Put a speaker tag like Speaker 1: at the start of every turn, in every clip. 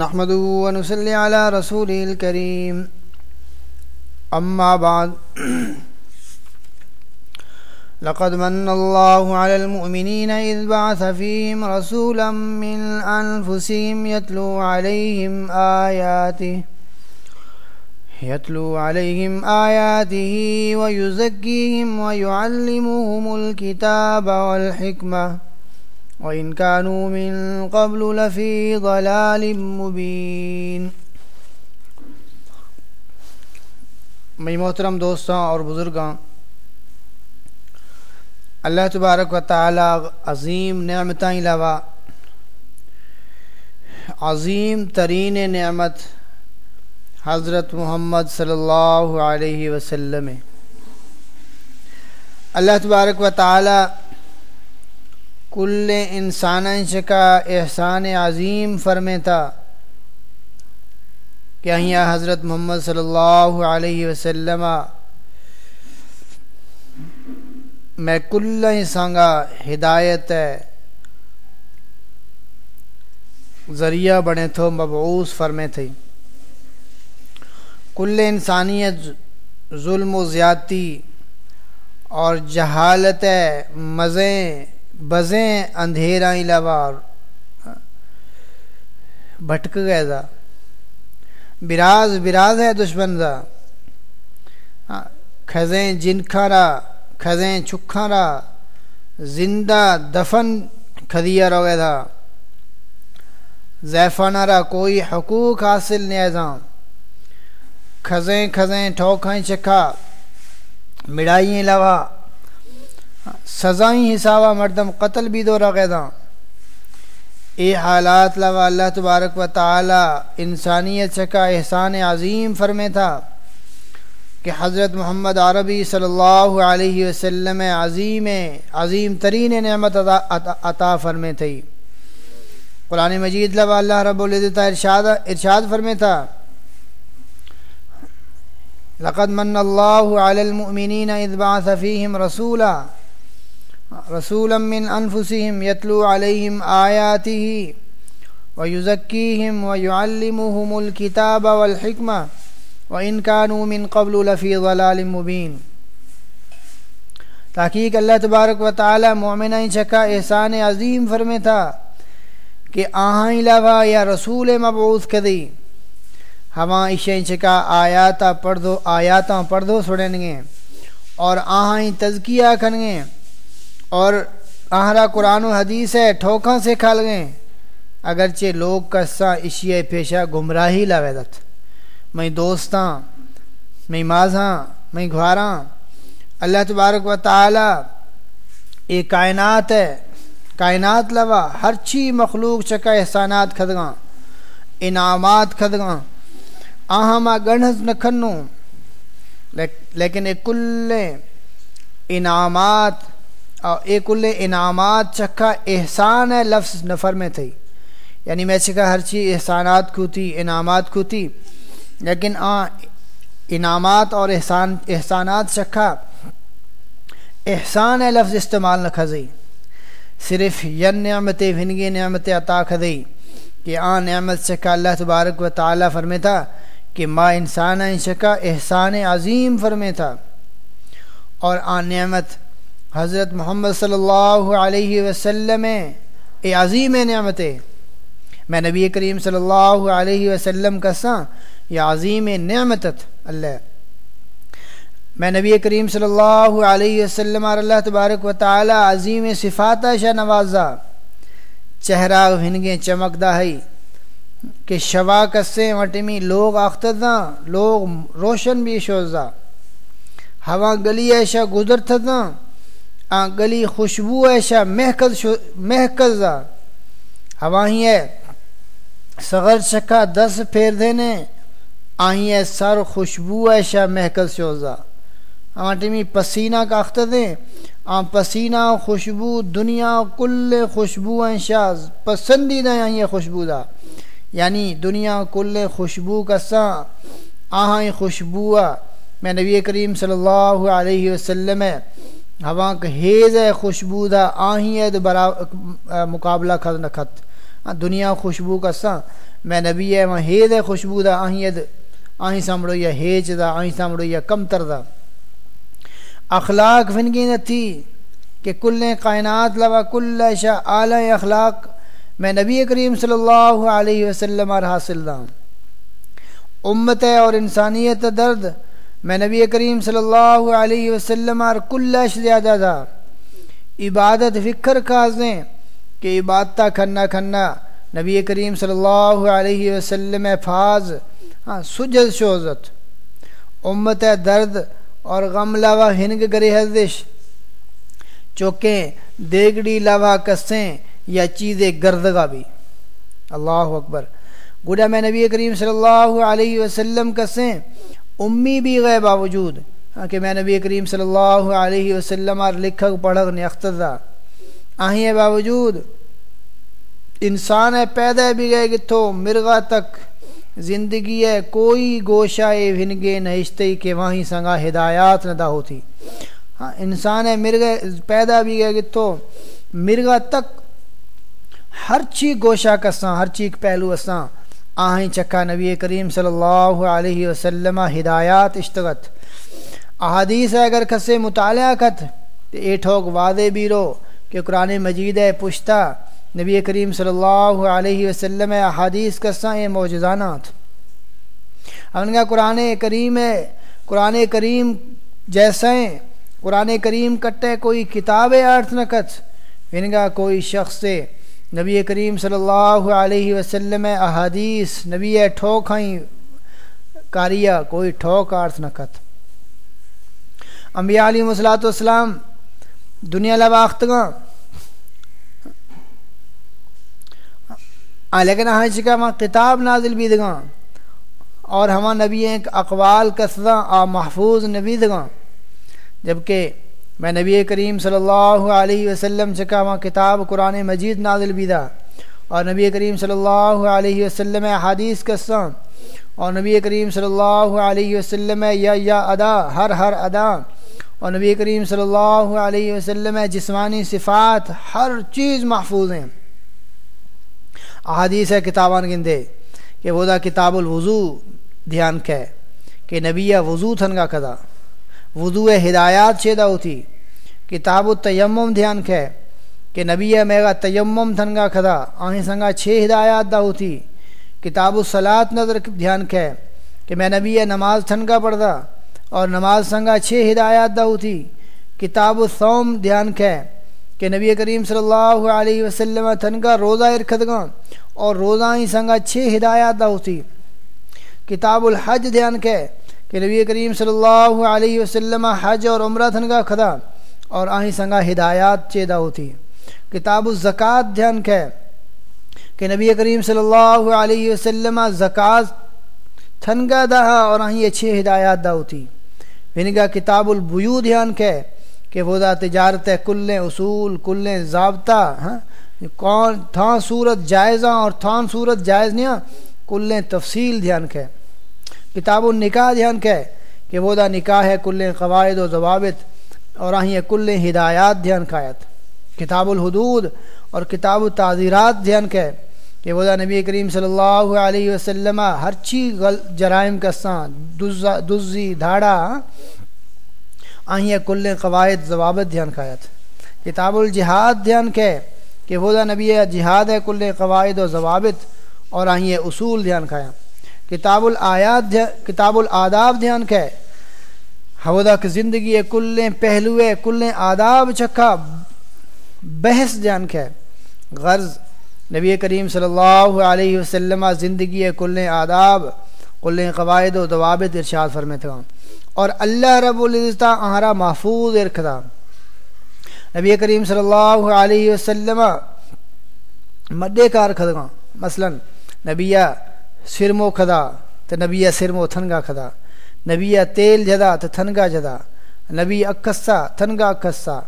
Speaker 1: نحمد ونسلی علی رسول الكریم أما بعد لقد من الله على المؤمنين إذ بعث فيهم رسولا من أنفسهم يتلو عليهم آياته يتلو عليهم آياته ويزكيهم ويعلمهم الكتاب والحكمة. وإن كانوا من قبل لفي ضلال مبين۔ میں محترم دوستوں اور بزرگاں، اللہ تبارک و تعالی عظیم نعمتیں علاوہ عظیم ترین نعمت حضرت محمد صلی اللہ علیہ وسلم اللہ تبارک و تعالی کل انسان کا احسان عظیم فرمے تھا کہ یہاں حضرت محمد صلی اللہ علیہ وسلم میں کل سانگا ہدایت ذریعہ بنے تھو مبعوث فرمے تھے کل انسانیت ظلم و زیادتی اور جہالت مزیں بزیں اندھیرا علاوہ بھٹک گئے تھا براز براز ہے دشمن دا۔ ہاں، کھزیں جن کھارا کھزیں چھکھارا زندہ دفن کھدیا رو گئے تھا زیفانہ را کوئی حقوق حاصل نہیں ہے کھزیں کھزیں ٹھوکھیں چکھا۔ مڑائیں لوا۔ سزائیں حسابہ مردم قتل بھی دو رگے اے حالات لوا اللہ تبارک و تعالی انسانیت چکا احسان عظیم فرمے تھا کہ حضرت محمد عربی صلی اللہ علیہ وسلم عظیم عظیم ترین نعمت عطا فرمے تھی قرآن مجید لوا اللہ رب العزت ارشاد ارشاد فرمے تھا لقد من اللہ علی المؤمنین اذ بعث فیہم رسولا رسولا من انفسهم يتلو عليهم آياته ويزكيهم ويعلمهم الكتاب والحكمة وإن كانوا من قبل لفي ضلال مبين. تحقیق اللہ تبارک و تعالی مومنہ چکا احسان عظیم فرمے تھا کہ آہاں علاوہ یا رسول مبعوث کدی ہماں عشیں چکا آیاتا پڑھ دو آیاتاں پڑھ دو سڑیں اور آہاں تزکیہ کھنگیں اور آہرا قرآن و حدیث ہے، ٹھوکاں سے کھال گئے اگرچہ لوگ کساں اشیاء پیشہ گمراہی لاویدت میں دوستاں، میں ماذاں میں گھواراں۔ اللہ تبارک و تعالی اے کائنات ہے، کائنات لوا ہر چی مخلوق چکا احسانات کھدگاں، انعامات کھدگاں۔ آہما گنہز نکھنوں لیکن ایک کل انعامات ایک کل انعامات چکھا احسان ہے، لفظ نفر میں تھی یعنی میں چکا ہر چیز احسانات کو تھی، انعامات کو تھی۔ لیکن آ، انعامات اور احسان، احسانات چکھا۔ احسان ہے، لفظ استعمال نہ کھزی صرف ین نعمت بھنگی نعمت عطا کھدئی کہ آ، نعمت چکا اللہ تبارک و تعالی فرمے تھا کہ ما انسان چکا احسان عظیم فرمے تھا۔ اور آ، نعمت حضرت محمد صلی اللہ علیہ وسلم، اے عظیم نعمت میں نبی کریم صلی اللہ علیہ وسلم کا ساں، یا عظیم نعمت اللہ۔ میں نبی کریم صلی اللہ علیہ وسلم اور اللہ تبارک و تعالی عظیم صفات شاہ نوازا، چہرہ ہنگیں چمکدہ ہے، کہ شوا کسے وٹمی لوگ آختہ لوگ روشن بھی شوزا ہوا گلی ایشا گزر تھا گلی خوشبو ایشا محکز محکز ہواہی ہے۔ سغر شکا دس پھیر دینے۔ آہی ہے، سر خوشبو ایشا محکز شوزا۔ ہمارا ٹیمی پسینہ کا اختر دیں۔ آن پسینہ خوشبو، دنیا کل خوشبو انشاز پسندیدہ آہی خوشبو دا۔ یعنی دنیا کل خوشبو کا سا آہاں خوشبو میں نبی کریم صلی اللہ علیہ وسلم ہے۔ ہوا ہیز ہے، خوشبو دا، آہی ہے برا مقابلہ خط نہ خط ہاں، دنیا خوشبو کساں میں نبی ہے وہاں ہید ہے، خوشبو دا آہیں ید آہیں سامڑو یا ہیچ دا آہیں سامڑو یا کم تر دا۔ اخلاق فنگی نہ تھی کہ کل کائنات لوا کل شاہ اعلی اخلاق۔ میں نبی کریم صلی اللہ علیہ وسلم اور حاصل دا۔ امت اور انسانیت درد۔ میں نبی کریم صلی اللہ علیہ وسلم اور کل زیادہ دا عبادت فکر کازیں کہ عبادتہ کھنا کھنا نبی کریم صلی اللہ علیہ وسلم فاز ہاں سجد شوزت، امت درد اور غم لوا ہنگ گری حضش چوکیں دیگڑی لوا کسیں یا چیزیں گردگا بھی اللہ اکبر۔ گوڑا میں نبی کریم صلی اللہ علیہ وسلم کسیں امی بھی گئے باوجود ہاں کہ میں نبی کریم صلی اللہ علیہ وسلم اور لکھک، پڑھک نے اختدا آہیں باوجود انسان ہے، پیدا بھی گئے گتھو مرغا تک زندگی ہے، کوئی گوشہ بھنگے نہشتے کہ وہیں سنگا ہدایات نہ دا ہوتی۔ ہاں انسان ہے مرغے پیدا بھی گئے گتھو مرغا تک ہر چیز گوشہ کساں، ہر چیز پہلو اساں۔ آہیں چکا نبی کریم صلی اللہ علیہ وسلم ہدایات اشتغت۔ احادیث ہے اگر کسے مطالعہ کت تو اے ٹھوک وعدے بھی رو کہ قرآن مجید ہے پشتا نبی کریم صلی اللہ علیہ وسلم احادیث کساں اے موجزانات ہم نے قرآن کریم ہے قرآن کریم جیسے قرآن کریم کٹے کوئی کتاب ارتھ نکت انگا کوئی شخص سے نبی کریم صلی اللہ علیہ وسلم احادیث، نبی ٹھوک ہیں کاریا کوئی ٹھوک آرت نکت انبیاء علیہ وسلاۃ والسلام دنیا لباختگاں لیکن ہاں جی چکا وہاں کتاب نازل بھی دگاں۔ اور ہما نبی ایک اقوال کسداں، آ، محفوظ نبی دگاں۔ جبکہ میں نبی کریم صلی اللہ علیہ وسلم چکا وہاں کتاب قرآن مجید نازل بیدہ اور نبی کریم صلی اللہ علیہ وسلم حادیث قصہ اور نبی کریم صلی اللہ علیہ وسلم یا یا ادا، ہر ہر ادا۔ اور نبی کریم صلی اللہ علیہ وسلم جسمانی صفات ہر چیز محفوظ ہیں۔ احادیث ہے کتابان گندے کہ وہ دا کتاب الوضو، دھیان کہ کہ نبی وضو تھنگا کدا۔ وضو ہدایات چیدہ ہوتی۔ کتاب التیمم دھیان کھے کہ نبی میگا تیمم تھنگا کھدا آہیں سنگا چھ ہدایات دا ہوتی۔ کتاب الصلاۃ نظر دھیان کھے کہ میں نبی نماز تھنگا پڑھدا اور نماز سنگا چھ ہدایات دا ہوتی۔ کتاب الصوم دھیان کھے کہ نبی کریم صلی اللہ علیہ وسلم تھنگا روزہ ارکھدگاں اور روزہ ہی سنگا چھ ہدایات دا ہوتی۔ کتاب الحج دھیان کھے کہ نبی کریم صلی اللہ علیہ وسلم حج اور عمرہ تھنگا کھدا اور آہیں سنگا ہدایات چیدہ ہوتی۔ کتاب الزکوٰۃ دھیان کہ کہ نبی کریم صلی اللہ علیہ وسلم زکوٰۃ تھنگا دہا اور آہیں اچھے ہدایات دا ہوتی۔ ونگا کتاب البیو دھیان کہ کہ وہ دا تجارت کل اصول، کل ضابطہ ہاں کون تھان صورت جائزہ اور تھان صورت جائز نہیں کل تفصیل دھیان کہ کتاب النکاح دھیان کہ کہ وہ دا نکاح ہے کل قواعد و ضوابط اور آہیں کل ہدایات دھیان کھایت کتاب الحدود اور کتاب التعزیرات دھیان کہ کہ وہ دا نبی کریم صلی اللہ علیہ وسلم ہر چیز جرائم کساں دزی، دھاڑا آہیں کل قواعد، ضوابط دھیان کھایت کتاب الجہاد دھیان کہ کہ وہ دا نبی جہاد ہے کل قواعد و ضوابط اور آہیں اصول دھیان کھایا۔ کتاب الآیات کتاب الاداب دھیان کہ ہوا کہ زندگی کلیں پہلو کلیں آداب چکھا، بحث جان کے غرض نبی کریم صلی اللہ علیہ وسلم زندگی کلیں آداب، کلیں قواعد و ضوابط ارشاد فرمے تھا اور اللہ رب العزت آہرا محفوظ ارکھدا نبی کریم صلی اللہ علیہ وسلم مڈے کار کھدگا مثلا نبیہ سرمو کھدا تو نبیہ سرمو تھنگا کھدا۔ نبی تیل جدا تو تھنگا جدا۔ نبی اکسا تھنگا اکسا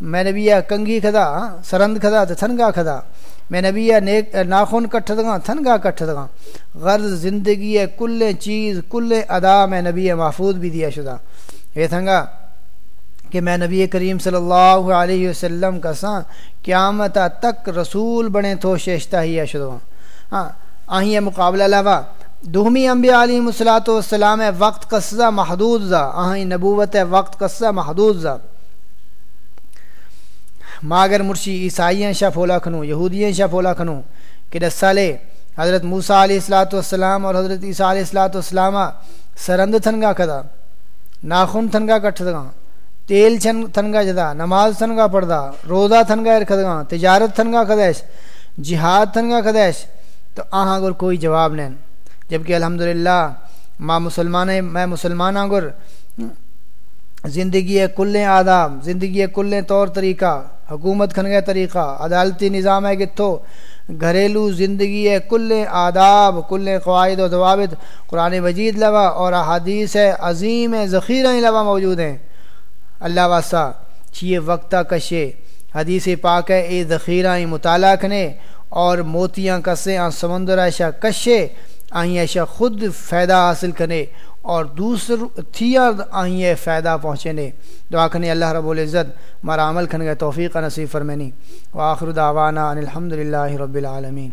Speaker 1: میں نبی کنگی کھدا ہاں، سرند کھدا تو تھنگا کھدا۔ میں نبی نیک، ناخن کٹھ دگا تھنگا کٹھ دگا غرض زندگی ہے کل چیز کل ادا میں نبی محفوظ بھی دیا شدہ۔ یہ تھنگا کہ میں نبی کریم صلی اللہ علیہ وسلم کا ساں قیامت تک رسول بنے تو شیشتہ ہی اشدو ہاں آہیں مقابلہ لوا دومی انبیاء علیہ الصلاۃ والسلام وقت قصہ محدود زا۔ آہیں نبوت وقت قصہ محدود زا۔ ماگر مرشی عیسائیاں شاہ پھولا کھنو یہودیاں شاہ پھولا کھنو کہ دس سالے حضرت موسیٰ علیہ السلاۃ والسلام اور حضرت عیسیٰ علیہ السلاۃ والسلام سرند تھنگا کدا، ناخن تھنگا کٹھ دگا تیل چھن تھنگا جدا، نماز تھنگا پڑدا روزہ تھنگا ارکھدگا تجارت تھنگا کدیش جہاد تھنگا کدیش تو آہاں گر کوئی جواب نہیں جبکہ الحمدللہ ماں مسلمان میں مسلمان ہاں گر زندگی کل آداب، زندگی کل طور طریقہ، حکومت کھنگے طریقہ، عدالتی نظام ہے گتھو گھریلو زندگی ہے کل آداب، کل قواعد و ضوابط قرآن مجید لوا اور احادیث ہے عظیم ذخیرہ لوا موجود ہیں۔ اللہ واسطہ، چیئے وقتہ کشے۔ حدیث پاک ہے، اے ذخیرہ مطالعہ کھنے اور موتیاں کسے آن سمندر ایشا کشے، آئیں ایشا خود فائدہ حاصل کنے اور دوسر تھیا آئیں فائدہ پہنچنے۔ دعا کھنے اللہ رب العزت مارا عمل کھنے گئے توفیق نصیب فرمینی وآخر دعوانا ان الحمد رب العالمین۔